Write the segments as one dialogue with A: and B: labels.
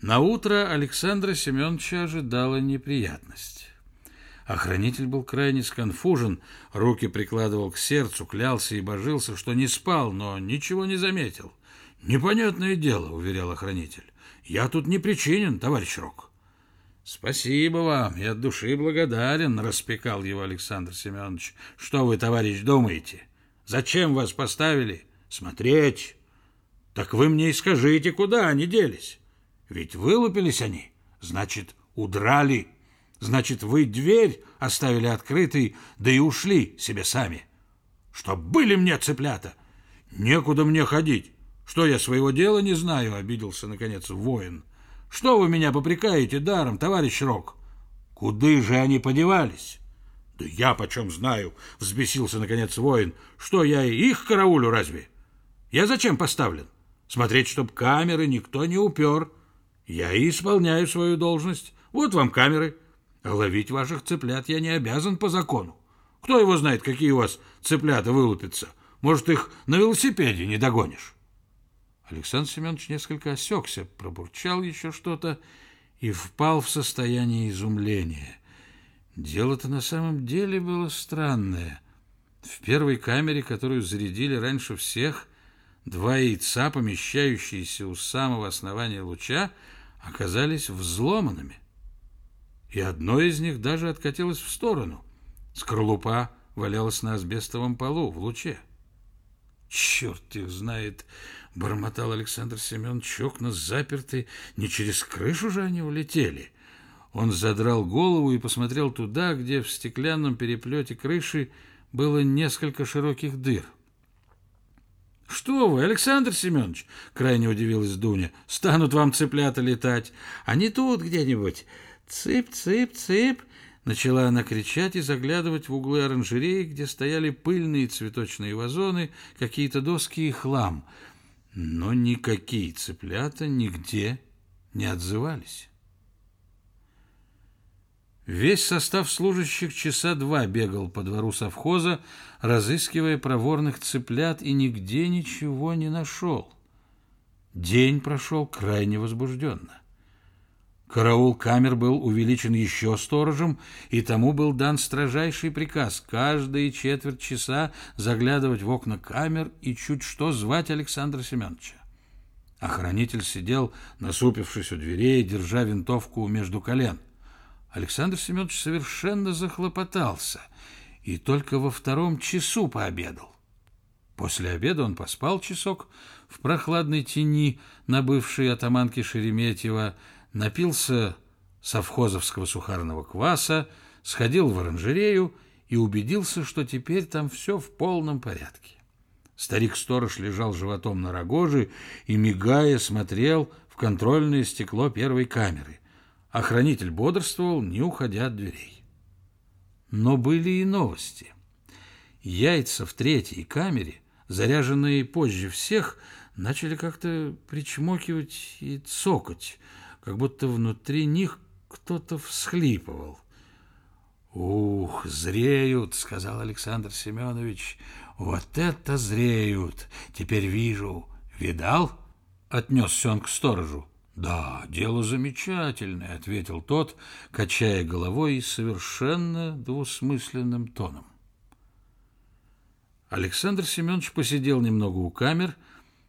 A: На утро Александра Семеновича ожидала неприятность. Охранитель был крайне сконфужен, руки прикладывал к сердцу, клялся и божился, что не спал, но ничего не заметил. «Непонятное дело», — уверял охранитель. «Я тут не причинен, товарищ Рок». «Спасибо вам, я от души благодарен», — распекал его Александр Семенович. «Что вы, товарищ, думаете? Зачем вас поставили? Смотреть. Так вы мне и скажите, куда они делись?» Ведь вылупились они, значит, удрали. Значит, вы дверь оставили открытой, да и ушли себе сами. Чтоб были мне цыплята. Некуда мне ходить. Что я своего дела не знаю, обиделся, наконец, воин. Что вы меня попрекаете даром, товарищ Рок? Куды же они подевались? Да я почем знаю, взбесился, наконец, воин. Что, я их караулю разве? Я зачем поставлен? Смотреть, чтоб камеры никто не упер. Я и исполняю свою должность. Вот вам камеры. Ловить ваших цыплят я не обязан по закону. Кто его знает, какие у вас цыплята вылупятся? Может, их на велосипеде не догонишь? Александр Семенович несколько осекся, пробурчал еще что-то и впал в состояние изумления. Дело-то на самом деле было странное. В первой камере, которую зарядили раньше всех, два яйца, помещающиеся у самого основания луча, оказались взломанными. И одно из них даже откатилось в сторону. Скорлупа валялась на асбестовом полу в луче. «Черт их знает!» — бормотал Александр Семенович. «Окна заперты, не через крышу же они улетели». Он задрал голову и посмотрел туда, где в стеклянном переплете крыши было несколько широких дыр. «Что вы, Александр Семенович?» — крайне удивилась Дуня. «Станут вам цыплята летать, не тут где-нибудь. Цып, цып, цып!» Начала она кричать и заглядывать в углы оранжереи, где стояли пыльные цветочные вазоны, какие-то доски и хлам. Но никакие цыплята нигде не отзывались. Весь состав служащих часа два бегал по двору совхоза, разыскивая проворных цыплят, и нигде ничего не нашел. День прошел крайне возбужденно. Караул камер был увеличен еще сторожем, и тому был дан строжайший приказ каждые четверть часа заглядывать в окна камер и чуть что звать Александра Семеновича. Охранитель сидел, насупившись у дверей, держа винтовку между колен. Александр Семенович совершенно захлопотался и только во втором часу пообедал. После обеда он поспал часок в прохладной тени на бывшей атаманке Шереметьева, напился совхозовского сухарного кваса, сходил в оранжерею и убедился, что теперь там все в полном порядке. Старик-сторож лежал животом на рогоже и, мигая, смотрел в контрольное стекло первой камеры – Охранитель бодрствовал, не уходя от дверей. Но были и новости. Яйца в третьей камере, заряженные позже всех, начали как-то причмокивать и цокать, как будто внутри них кто-то всхлипывал. «Ух, зреют!» — сказал Александр Семенович. «Вот это зреют! Теперь вижу. Видал?» — отнесся он к сторожу. «Да, дело замечательное», — ответил тот, качая головой и совершенно двусмысленным тоном. Александр Семенович посидел немного у камер,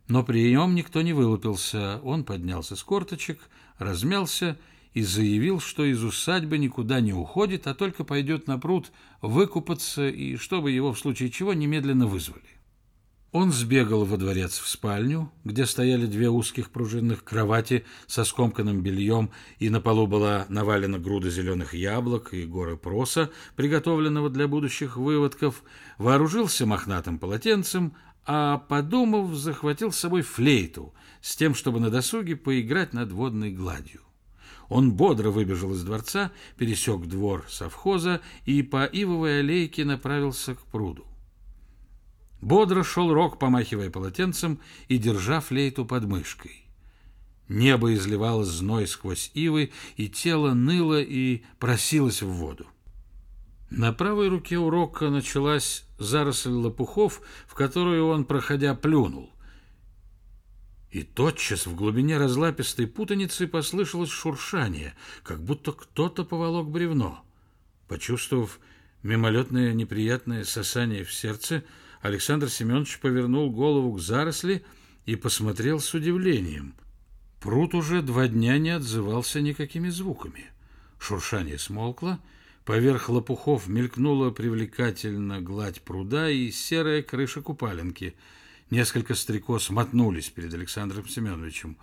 A: но при нем никто не вылупился. Он поднялся с корточек, размялся и заявил, что из усадьбы никуда не уходит, а только пойдет на пруд выкупаться и чтобы его в случае чего немедленно вызвали. Он сбегал во дворец в спальню, где стояли две узких пружинных кровати со скомканным бельем, и на полу была навалена груда зеленых яблок и горы проса, приготовленного для будущих выводков, вооружился мохнатым полотенцем, а, подумав, захватил с собой флейту, с тем, чтобы на досуге поиграть над водной гладью. Он бодро выбежал из дворца, пересек двор совхоза и по ивовой аллейке направился к пруду. Бодро шел Рок, помахивая полотенцем и держа флейту под мышкой. Небо изливало зной сквозь ивы, и тело ныло и просилось в воду. На правой руке у Рока началась заросль лопухов, в которую он, проходя, плюнул. И тотчас в глубине разлапистой путаницы послышалось шуршание, как будто кто-то поволок бревно. Почувствовав мимолетное неприятное сосание в сердце, Александр Семенович повернул голову к заросли и посмотрел с удивлением. Пруд уже два дня не отзывался никакими звуками. Шуршание смолкло, поверх лопухов мелькнула привлекательно гладь пруда и серая крыша купаленки — Несколько стрекоз мотнулись перед Александром Семеновичем.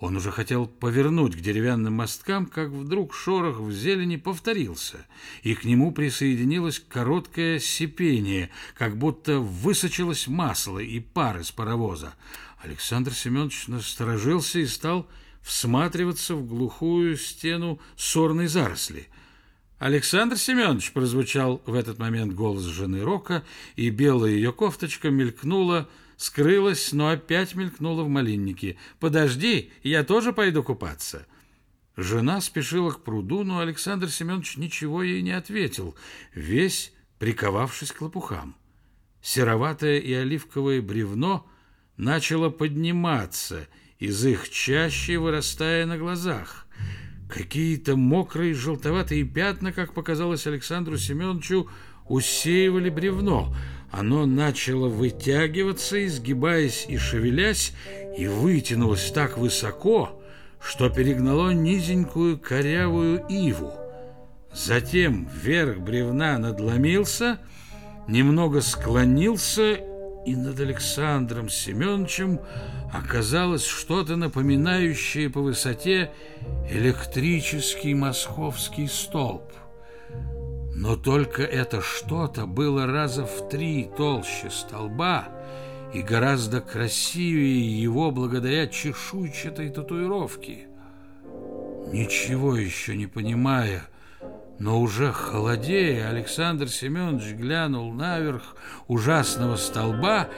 A: Он уже хотел повернуть к деревянным мосткам, как вдруг шорох в зелени повторился, и к нему присоединилось короткое сипение, как будто высочилось масло и пар из паровоза. Александр Семенович насторожился и стал всматриваться в глухую стену сорной заросли. «Александр Семенович!» — прозвучал в этот момент голос жены Рока, и белая ее кофточка мелькнула скрылась, но опять мелькнула в малиннике. «Подожди, я тоже пойду купаться». Жена спешила к пруду, но Александр Семенович ничего ей не ответил, весь приковавшись к лопухам. Сероватое и оливковое бревно начало подниматься, из их чаще вырастая на глазах. Какие-то мокрые желтоватые пятна, как показалось Александру Семеновичу, усеивали бревно — оно начало вытягиваться, изгибаясь и шевелясь, и вытянулось так высоко, что перегнало низенькую корявую иву. Затем вверх бревна надломился, немного склонился, и над Александром Семеновичем оказалось что-то напоминающее по высоте электрический московский столб. Но только это что-то было раза в три толще столба и гораздо красивее его благодаря чешуйчатой татуировке. Ничего еще не понимая, но уже холодея, Александр Семенович глянул наверх ужасного столба,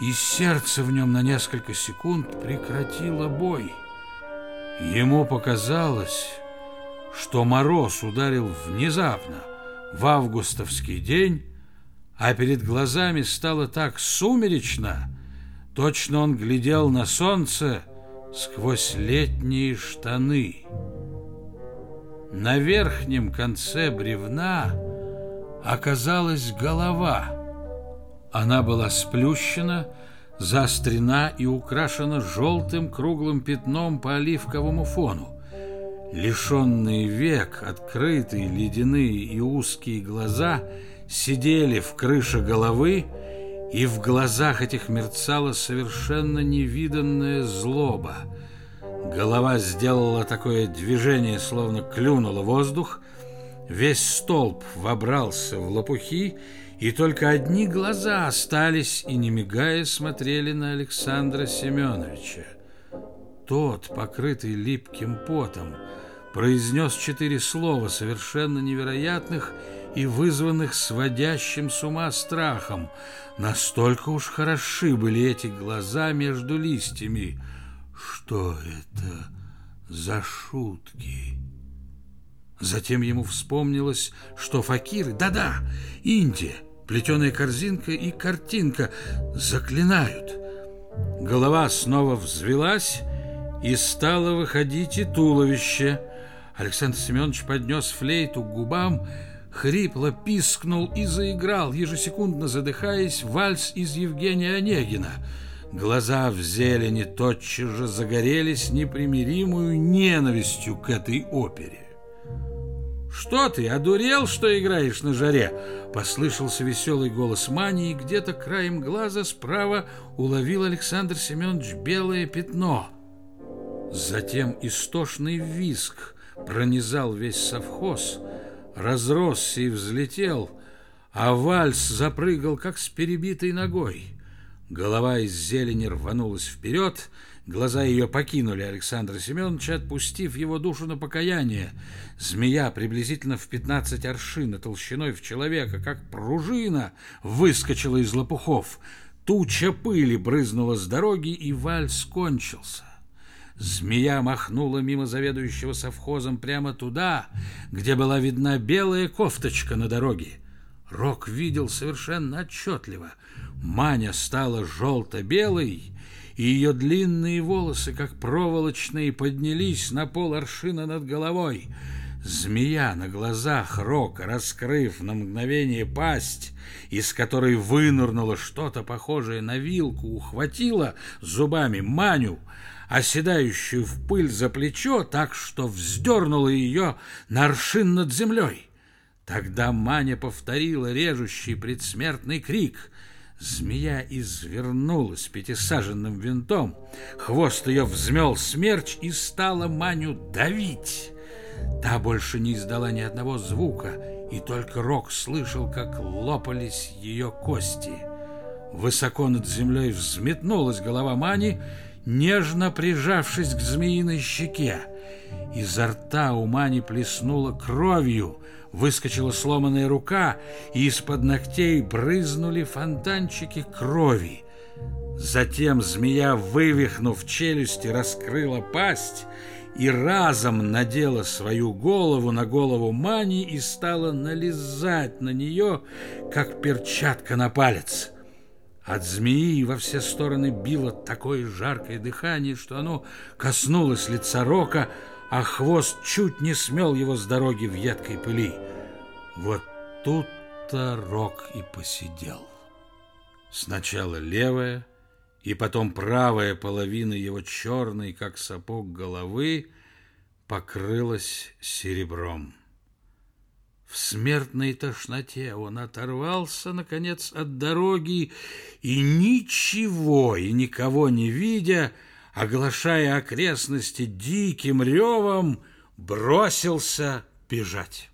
A: и сердце в нем на несколько секунд прекратило бой. Ему показалось, что мороз ударил внезапно, в августовский день, а перед глазами стало так сумеречно, точно он глядел на солнце сквозь летние штаны. На верхнем конце бревна оказалась голова. Она была сплющена, заострена и украшена желтым круглым пятном по оливковому фону. Лишенные век, открытые, ледяные и узкие глаза сидели в крыше головы, и в глазах этих мерцала совершенно невиданная злоба. Голова сделала такое движение, словно клюнула воздух, весь столб вобрался в лопухи, и только одни глаза остались и, не мигая, смотрели на Александра Семеновича. Тот, покрытый липким потом, произнес четыре слова, совершенно невероятных и вызванных сводящим с ума страхом. Настолько уж хороши были эти глаза между листьями. Что это за шутки? Затем ему вспомнилось, что факиры, да-да, Индия, плетеная корзинка и картинка заклинают. Голова снова взвелась, и стало выходить и туловище – Александр Семенович поднес флейту к губам, хрипло пискнул и заиграл, ежесекундно задыхаясь, вальс из Евгения Онегина. Глаза в зелени тотчас же загорелись непримиримую ненавистью к этой опере. «Что ты, одурел, что играешь на жаре?» Послышался веселый голос Мани, и где-то краем глаза справа уловил Александр Семенович белое пятно. Затем истошный виск, пронизал весь совхоз, разросся и взлетел, а вальс запрыгал, как с перебитой ногой. Голова из зелени рванулась вперед, глаза ее покинули Александра Семеновича, отпустив его душу на покаяние. Змея приблизительно в пятнадцать аршин, толщиной в человека, как пружина, выскочила из лопухов. Туча пыли брызнула с дороги, и вальс кончился. Змея махнула мимо заведующего совхозом прямо туда, где была видна белая кофточка на дороге. Рок видел совершенно отчетливо. Маня стала желто-белой, и ее длинные волосы, как проволочные, поднялись на пол аршина над головой. Змея на глазах Рока, раскрыв на мгновение пасть, из которой вынырнуло что-то похожее на вилку, ухватила зубами Маню, оседающую в пыль за плечо, так что вздернула ее на аршин над землей. Тогда Маня повторила режущий предсмертный крик. Змея извернулась пятисаженным винтом, хвост ее взмел смерч и стала Маню давить. Та больше не издала ни одного звука, и только Рок слышал, как лопались ее кости. Высоко над землей взметнулась голова Мани, нежно прижавшись к змеиной щеке. Изо рта у Мани плеснула кровью, выскочила сломанная рука, и из-под ногтей брызнули фонтанчики крови. Затем змея, вывихнув челюсти, раскрыла пасть и разом надела свою голову на голову Мани и стала налезать на нее, как перчатка на палец. От змеи во все стороны било такое жаркое дыхание, что оно коснулось лица Рока, а хвост чуть не смел его с дороги в едкой пыли. Вот тут-то Рок и посидел. Сначала левая, и потом правая половина его черной, как сапог головы, покрылась серебром. В смертной тошноте он оторвался, наконец, от дороги и, ничего и никого не видя, оглашая окрестности диким ревом, бросился бежать.